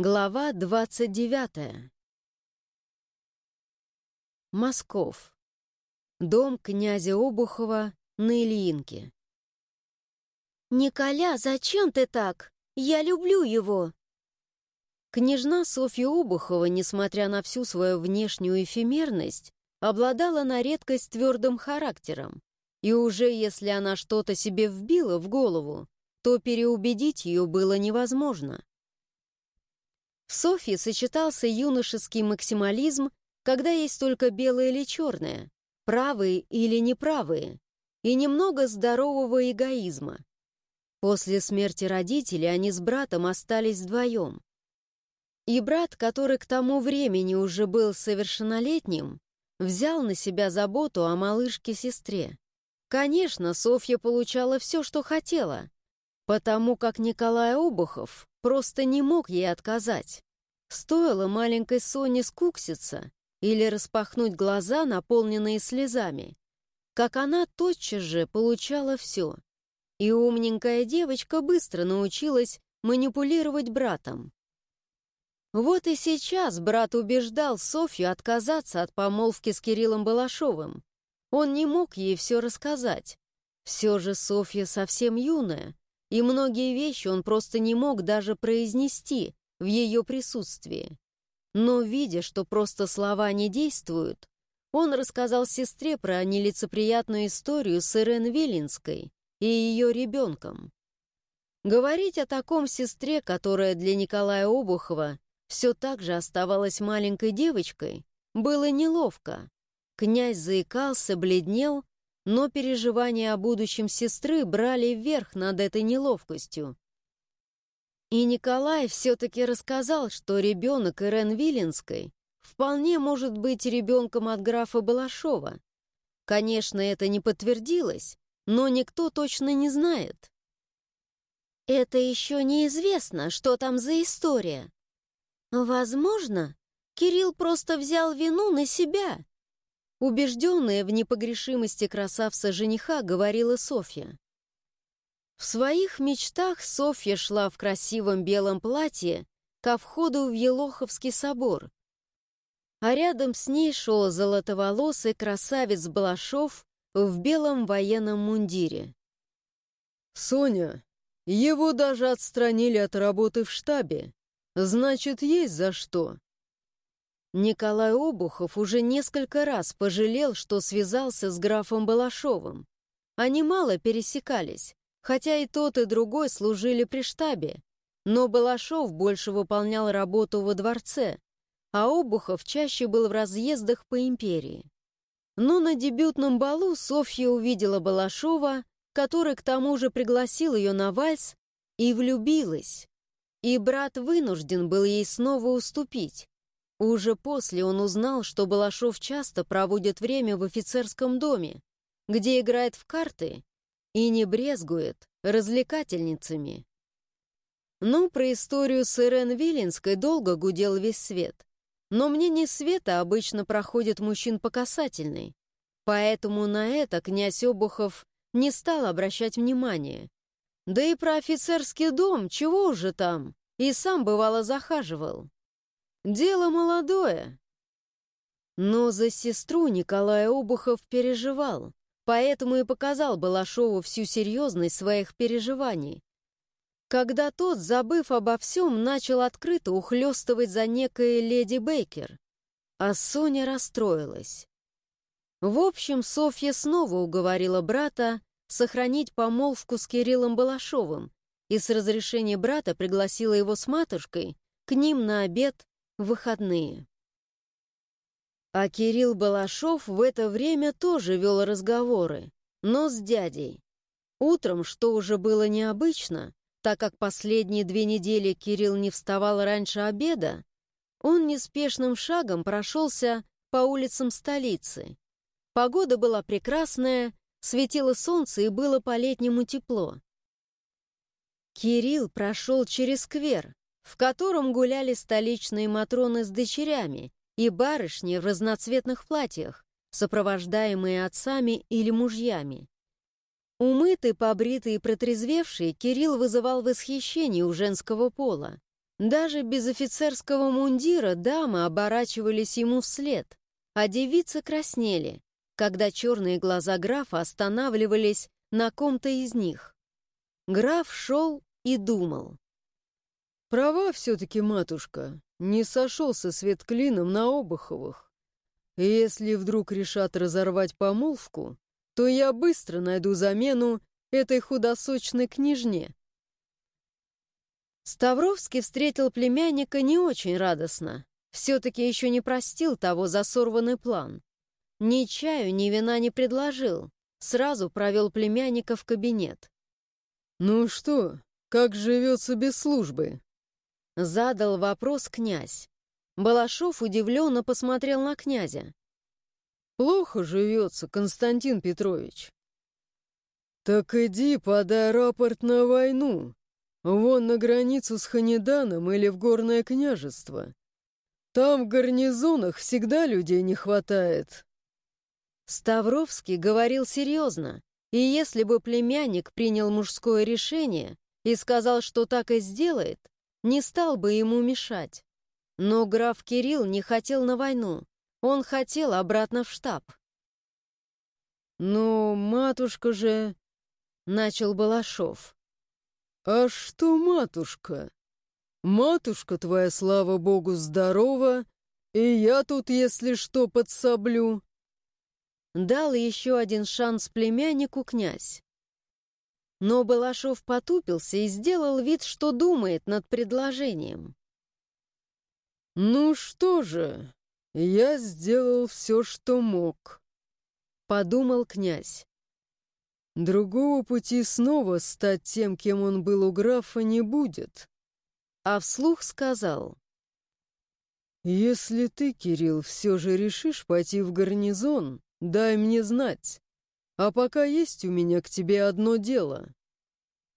Глава 29. Москов. Дом князя Обухова на Ильинке. «Николя, зачем ты так? Я люблю его!» Княжна Софья Обухова, несмотря на всю свою внешнюю эфемерность, обладала на редкость твердым характером, и уже если она что-то себе вбила в голову, то переубедить ее было невозможно. В Софье сочетался юношеский максимализм, когда есть только белое или черное, правые или неправые, и немного здорового эгоизма. После смерти родителей они с братом остались вдвоем. И брат, который к тому времени уже был совершеннолетним, взял на себя заботу о малышке-сестре. Конечно, Софья получала все, что хотела, потому как Николай Обухов просто не мог ей отказать. Стоило маленькой Соне скукситься или распахнуть глаза, наполненные слезами, как она тотчас же получала все. И умненькая девочка быстро научилась манипулировать братом. Вот и сейчас брат убеждал Софью отказаться от помолвки с Кириллом Балашовым. Он не мог ей все рассказать. Все же Софья совсем юная, и многие вещи он просто не мог даже произнести в ее присутствии. Но, видя, что просто слова не действуют, он рассказал сестре про нелицеприятную историю с Ирен Вилинской и ее ребенком. Говорить о таком сестре, которая для Николая Обухова все так же оставалась маленькой девочкой, было неловко. Князь заикался, бледнел, но переживания о будущем сестры брали вверх над этой неловкостью. И Николай все-таки рассказал, что ребенок Ирен Виленской вполне может быть ребенком от графа Балашова. Конечно, это не подтвердилось, но никто точно не знает. Это еще неизвестно, что там за история. Возможно, Кирилл просто взял вину на себя Убежденная в непогрешимости красавца-жениха, говорила Софья. В своих мечтах Софья шла в красивом белом платье ко входу в Елоховский собор, а рядом с ней шел золотоволосый красавец Балашов в белом военном мундире. «Соня, его даже отстранили от работы в штабе. Значит, есть за что», Николай Обухов уже несколько раз пожалел, что связался с графом Балашовым. Они мало пересекались, хотя и тот, и другой служили при штабе. Но Балашов больше выполнял работу во дворце, а Обухов чаще был в разъездах по империи. Но на дебютном балу Софья увидела Балашова, который к тому же пригласил ее на вальс, и влюбилась. И брат вынужден был ей снова уступить. Уже после он узнал, что Балашов часто проводит время в офицерском доме, где играет в карты и не брезгует развлекательницами. Ну, про историю с Ирен Виленской долго гудел весь свет. Но мнение света обычно проходит мужчин по касательной. Поэтому на это князь Обухов не стал обращать внимания. Да и про офицерский дом, чего уже там, и сам бывало захаживал. Дело молодое. Но за сестру Николай Обухов переживал, поэтому и показал Балашову всю серьезность своих переживаний. Когда тот, забыв обо всем, начал открыто ухлёстывать за некой леди Бейкер, а Соня расстроилась. В общем, Софья снова уговорила брата сохранить помолвку с Кириллом Балашовым и с разрешения брата пригласила его с матушкой к ним на обед выходные. А Кирилл Балашов в это время тоже вел разговоры, но с дядей. Утром, что уже было необычно, так как последние две недели Кирилл не вставал раньше обеда, он неспешным шагом прошелся по улицам столицы. Погода была прекрасная, светило солнце и было по-летнему тепло. Кирилл прошел через сквер, в котором гуляли столичные матроны с дочерями и барышни в разноцветных платьях, сопровождаемые отцами или мужьями. Умытый, побритый и протрезвевший, Кирилл вызывал восхищение у женского пола. Даже без офицерского мундира дамы оборачивались ему вслед, а девицы краснели, когда черные глаза графа останавливались на ком-то из них. Граф шел и думал. «Права все-таки, матушка, не сошелся свет клином на Обуховых. Если вдруг решат разорвать помолвку, то я быстро найду замену этой худосочной княжне». Ставровский встретил племянника не очень радостно. Все-таки еще не простил того за сорванный план. Ни чаю, ни вина не предложил. Сразу провел племянника в кабинет. «Ну что, как живется без службы?» Задал вопрос князь. Балашов удивленно посмотрел на князя. «Плохо живется, Константин Петрович». «Так иди подай рапорт на войну. Вон на границу с Ханиданом или в Горное княжество. Там в гарнизонах всегда людей не хватает». Ставровский говорил серьезно, и если бы племянник принял мужское решение и сказал, что так и сделает, не стал бы ему мешать. Но граф Кирилл не хотел на войну, он хотел обратно в штаб. «Но матушка же...» — начал Балашов. «А что матушка? Матушка твоя, слава богу, здорова, и я тут, если что, подсоблю. Дал еще один шанс племяннику князь. Но Балашов потупился и сделал вид, что думает над предложением. «Ну что же, я сделал все, что мог», — подумал князь. Другого пути снова стать тем, кем он был у графа, не будет. А вслух сказал. «Если ты, Кирилл, все же решишь пойти в гарнизон, Дай мне знать. А пока есть у меня к тебе одно дело».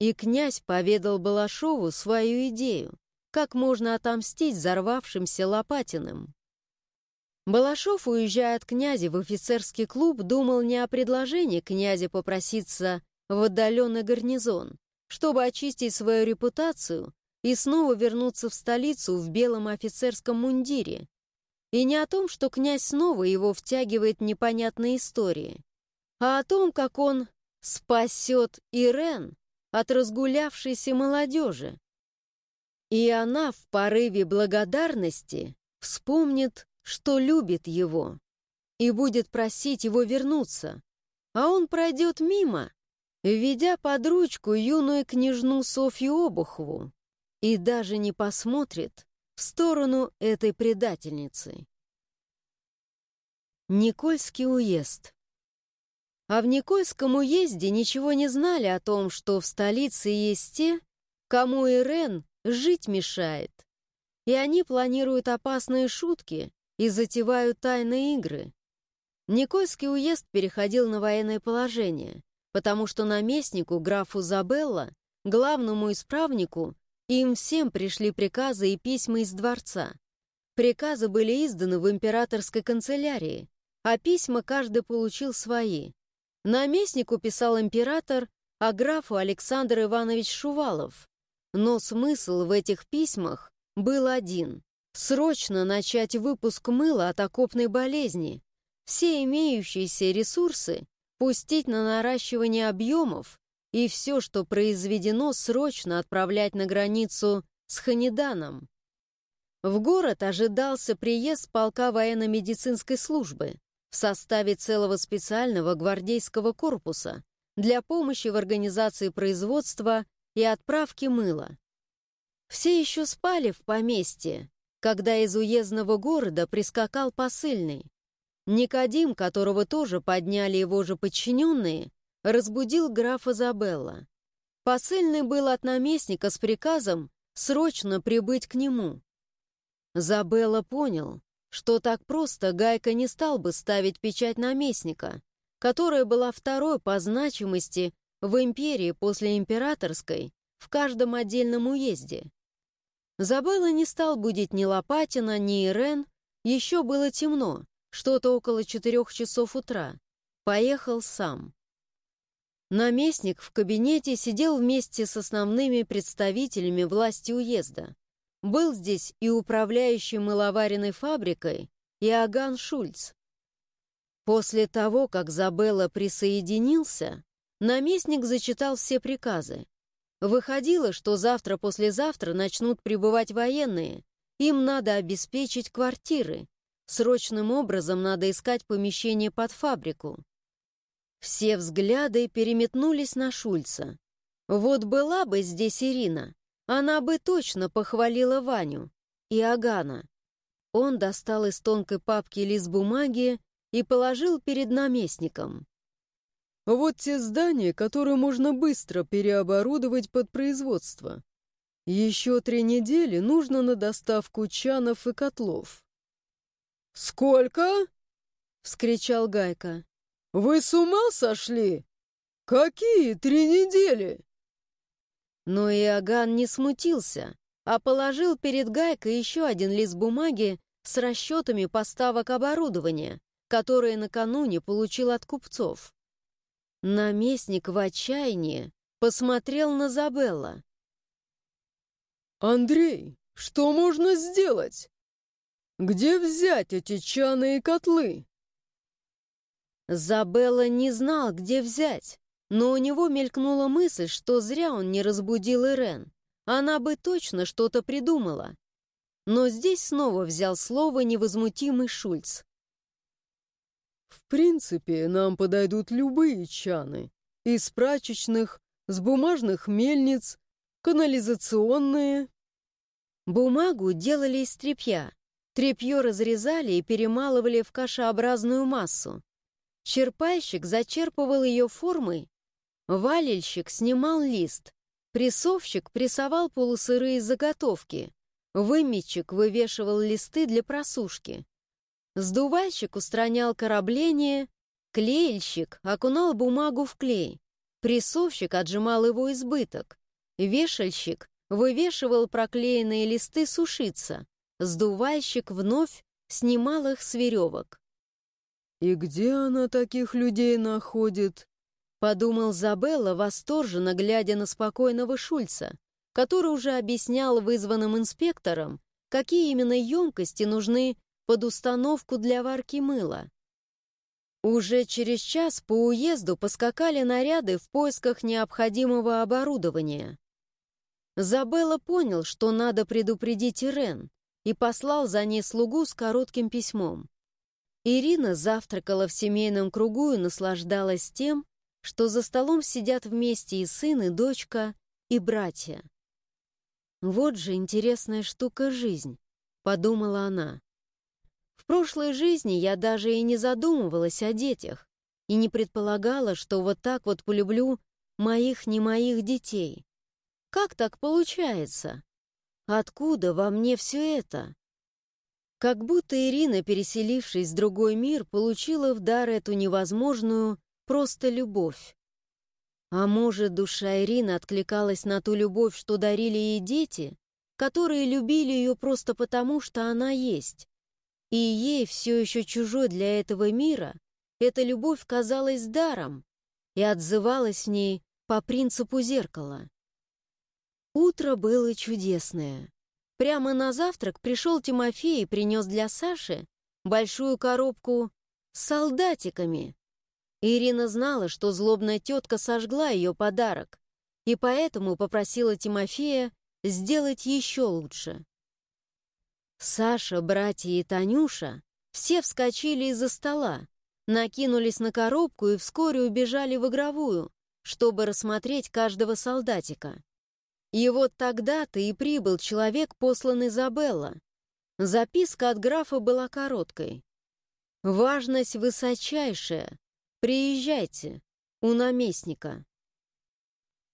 И князь поведал Балашову свою идею, как можно отомстить взорвавшимся Лопатиным. Балашов, уезжая от князя в офицерский клуб, думал не о предложении князя попроситься в отдаленный гарнизон, чтобы очистить свою репутацию и снова вернуться в столицу в белом офицерском мундире, и не о том, что князь снова его втягивает в непонятные истории, а о том, как он спасет Ирен от разгулявшейся молодежи. И она в порыве благодарности вспомнит, что любит его, и будет просить его вернуться, а он пройдет мимо, ведя под ручку юную княжну Софью Обухову, и даже не посмотрит, в сторону этой предательницы. Никольский уезд. А в Никольском уезде ничего не знали о том, что в столице есть те, кому Ирен жить мешает. И они планируют опасные шутки и затевают тайные игры. Никольский уезд переходил на военное положение, потому что наместнику, графу Забелла, главному исправнику, им всем пришли приказы и письма из дворца. Приказы были изданы в императорской канцелярии, а письма каждый получил свои. Наместнику писал император, а графу Александр Иванович Шувалов. Но смысл в этих письмах был один — срочно начать выпуск мыла от окопной болезни, все имеющиеся ресурсы пустить на наращивание объемов и все, что произведено, срочно отправлять на границу с Ханиданом. В город ожидался приезд полка военно-медицинской службы в составе целого специального гвардейского корпуса для помощи в организации производства и отправки мыла. Все еще спали в поместье, когда из уездного города прискакал посыльный. Никодим, которого тоже подняли его же подчиненные, разбудил графа Забелла. Посыльный был от наместника с приказом срочно прибыть к нему. Забелла понял, что так просто Гайка не стал бы ставить печать наместника, которая была второй по значимости в империи после императорской в каждом отдельном уезде. Забелла не стал будить ни Лопатина, ни Ирен, еще было темно, что-то около четырех часов утра. Поехал сам. Наместник в кабинете сидел вместе с основными представителями власти уезда. Был здесь и управляющий мыловаренной фабрикой, и Аган Шульц. После того, как Забелла присоединился, наместник зачитал все приказы. Выходило, что завтра-послезавтра начнут прибывать военные. Им надо обеспечить квартиры. Срочным образом надо искать помещение под фабрику. Все взгляды переметнулись на Шульца. Вот была бы здесь Ирина, она бы точно похвалила Ваню и Агана. Он достал из тонкой папки лист бумаги и положил перед наместником. «Вот те здания, которые можно быстро переоборудовать под производство. Еще три недели нужно на доставку чанов и котлов». «Сколько?» — вскричал Гайка. «Вы с ума сошли? Какие три недели?» Но Иоганн не смутился, а положил перед Гайкой еще один лист бумаги с расчетами поставок оборудования, которые накануне получил от купцов. Наместник в отчаянии посмотрел на Забелла. «Андрей, что можно сделать? Где взять эти чаны и котлы?» Забелла не знал, где взять, но у него мелькнула мысль, что зря он не разбудил Ирен. Она бы точно что-то придумала. Но здесь снова взял слово невозмутимый Шульц. «В принципе, нам подойдут любые чаны. Из прачечных, с бумажных мельниц, канализационные». Бумагу делали из тряпья. Тряпье разрезали и перемалывали в кашеобразную массу. Черпальщик зачерпывал ее формой Валельщик снимал лист, прессовщик прессовал полусырые заготовки, выметчик вывешивал листы для просушки, сдувальщик устранял корабление, клеильщик окунал бумагу в клей, прессовщик отжимал его избыток, вешальщик вывешивал проклеенные листы сушиться, сдувальщик вновь снимал их с веревок. «И где она таких людей находит?» Подумал Забелла, восторженно глядя на спокойного Шульца, который уже объяснял вызванным инспекторам, какие именно емкости нужны под установку для варки мыла. Уже через час по уезду поскакали наряды в поисках необходимого оборудования. Забелла понял, что надо предупредить Ирен, и послал за ней слугу с коротким письмом. Ирина завтракала в семейном кругу и наслаждалась тем, что за столом сидят вместе и сын, и дочка, и братья. «Вот же интересная штука жизнь», — подумала она. «В прошлой жизни я даже и не задумывалась о детях и не предполагала, что вот так вот полюблю моих не моих детей. Как так получается? Откуда во мне все это?» Как будто Ирина, переселившись в другой мир, получила в дар эту невозможную, Просто любовь. А может, душа Ирины откликалась на ту любовь, что дарили ей дети, которые любили ее просто потому, что она есть. И ей, все еще чужой для этого мира, эта любовь казалась даром и отзывалась в ней по принципу зеркала. Утро было чудесное. Прямо на завтрак пришел Тимофей и принес для Саши большую коробку с солдатиками, Ирина знала, что злобная тетка сожгла ее подарок, и поэтому попросила Тимофея сделать еще лучше. Саша, братья и Танюша все вскочили из-за стола, накинулись на коробку и вскоре убежали в игровую, чтобы рассмотреть каждого солдатика. И вот тогда-то и прибыл человек, посланный Изабелла. Записка от графа была короткой. «Важность высочайшая. «Приезжайте, у наместника».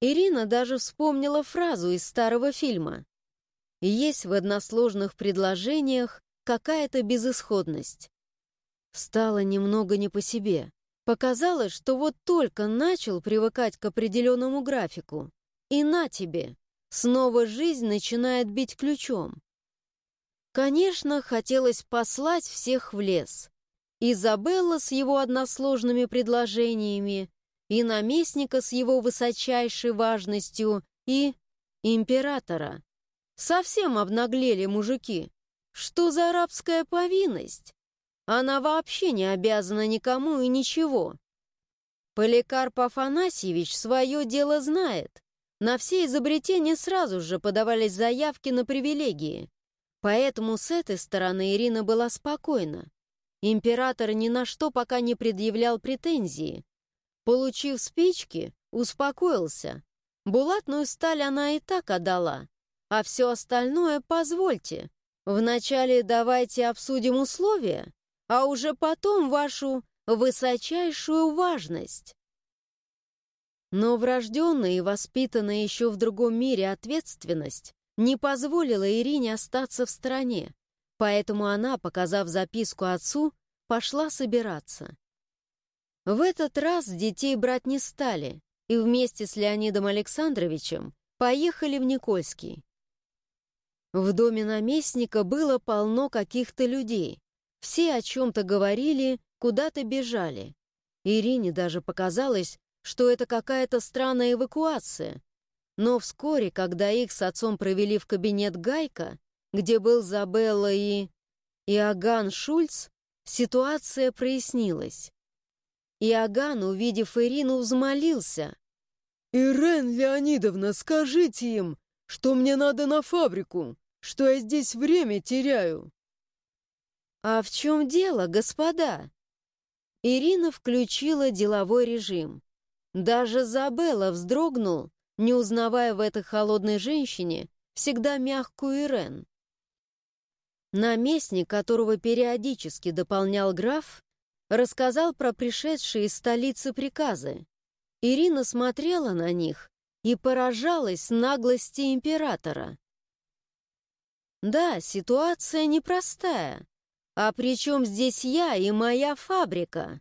Ирина даже вспомнила фразу из старого фильма. Есть в односложных предложениях какая-то безысходность. Стало немного не по себе. Показалось, что вот только начал привыкать к определенному графику. И на тебе, снова жизнь начинает бить ключом. Конечно, хотелось послать всех в лес. Изабелла с его односложными предложениями, и наместника с его высочайшей важностью, и императора Совсем обнаглели мужики. Что за арабская повинность? Она вообще не обязана никому и ничего. Поликарп Афанасьевич свое дело знает. На все изобретения сразу же подавались заявки на привилегии. Поэтому с этой стороны Ирина была спокойна. Император ни на что пока не предъявлял претензии. Получив спички, успокоился. Булатную сталь она и так отдала. А все остальное позвольте. Вначале давайте обсудим условия, а уже потом вашу высочайшую важность. Но врожденная и воспитанная еще в другом мире ответственность не позволила Ирине остаться в стороне, поэтому она, показав записку отцу, пошла собираться. В этот раз детей брать не стали, и вместе с Леонидом Александровичем поехали в Никольский. В доме наместника было полно каких-то людей. Все о чем-то говорили, куда-то бежали. Ирине даже показалось, что это какая-то странная эвакуация, но вскоре, когда их с отцом провели в кабинет Гайка, где был Забелла и... Иоганн Шульц, ситуация прояснилась. Иоганн, увидев Ирину, взмолился. «Ирен Леонидовна, скажите им, что мне надо на фабрику, что я здесь время теряю». «А в чем дело, господа?» Ирина включила деловой режим. Даже Забелла вздрогнул, не узнавая в этой холодной женщине всегда мягкую Ирен. Наместник, которого периодически дополнял граф, рассказал про пришедшие из столицы приказы. Ирина смотрела на них и поражалась наглости императора. Да, ситуация непростая. А при чем здесь я и моя фабрика?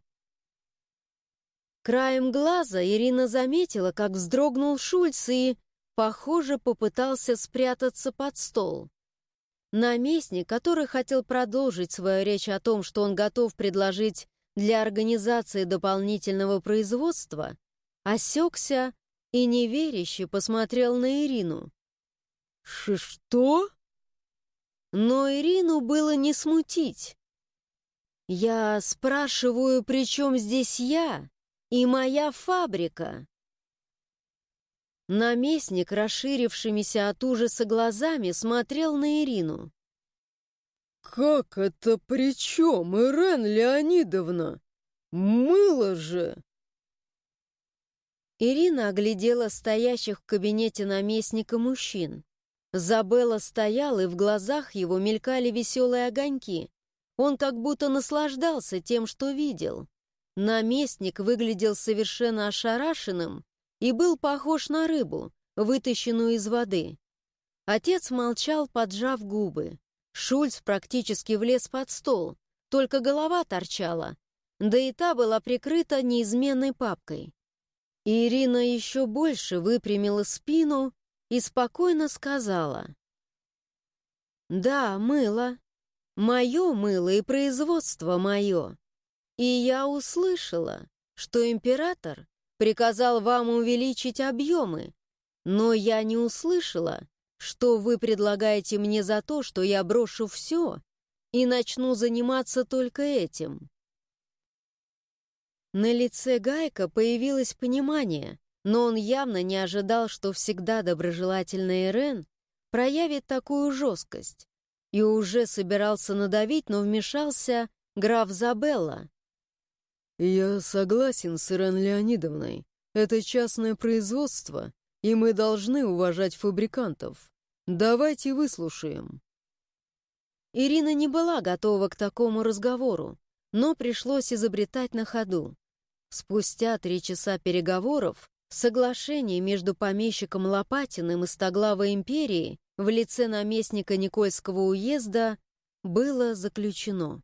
Краем глаза Ирина заметила, как вздрогнул Шульц и, похоже, попытался спрятаться под стол. Наместник, который хотел продолжить свою речь о том, что он готов предложить для организации дополнительного производства, осекся и неверяще посмотрел на Ирину. «Что?» Но Ирину было не смутить. «Я спрашиваю, при чем здесь я?» и моя фабрика. Наместник, расширившимися от ужаса глазами, смотрел на Ирину. «Как это при чем, Ирен Леонидовна? Мыло же!» Ирина оглядела стоящих в кабинете наместника мужчин. Забелла стоял, и в глазах его мелькали веселые огоньки. Он как будто наслаждался тем, что видел. Наместник выглядел совершенно ошарашенным и был похож на рыбу, вытащенную из воды. Отец молчал, поджав губы. Шульц практически влез под стол, только голова торчала, да и та была прикрыта неизменной папкой. Ирина еще больше выпрямила спину и спокойно сказала. «Да, мыло. Мое мыло и производство мое. И я услышала, что император приказал вам увеличить объемы, но я не услышала, что вы предлагаете мне за то, что я брошу все и начну заниматься только этим. На лице Гайка появилось понимание, но он явно не ожидал, что всегда доброжелательный Ирен проявит такую жесткость, и уже собирался надавить, но вмешался граф Забелла. «Я согласен с Ирен Леонидовной. Это частное производство, и мы должны уважать фабрикантов. Давайте выслушаем». Ирина не была готова к такому разговору, но пришлось изобретать на ходу. Спустя три часа переговоров соглашение между помещиком Лопатиным и Стоглавой империи в лице наместника Никольского уезда было заключено.